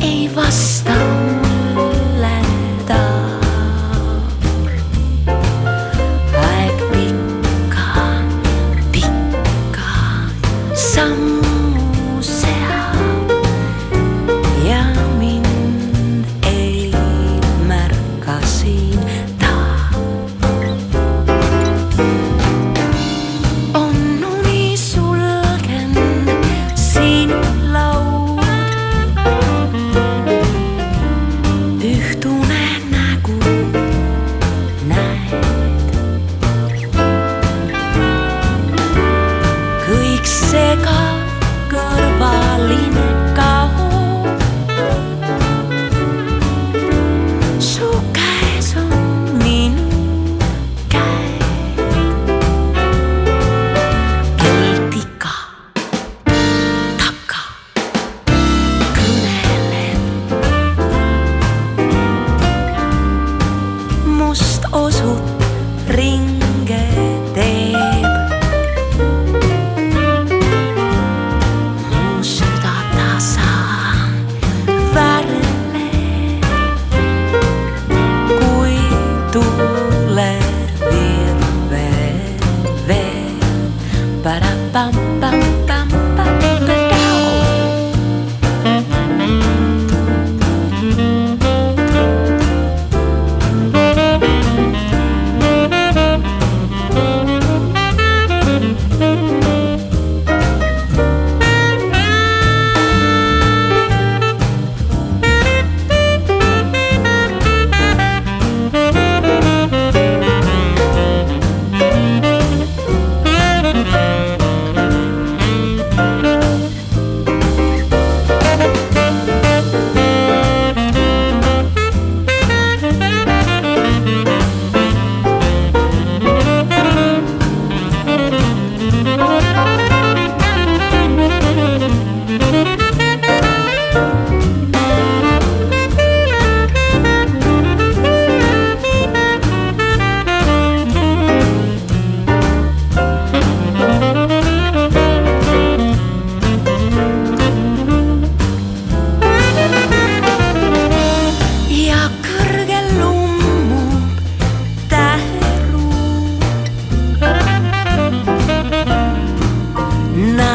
ei vastaa. I call. Bam, bam, bam, bam.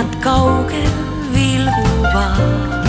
nad kaugel vilguvad.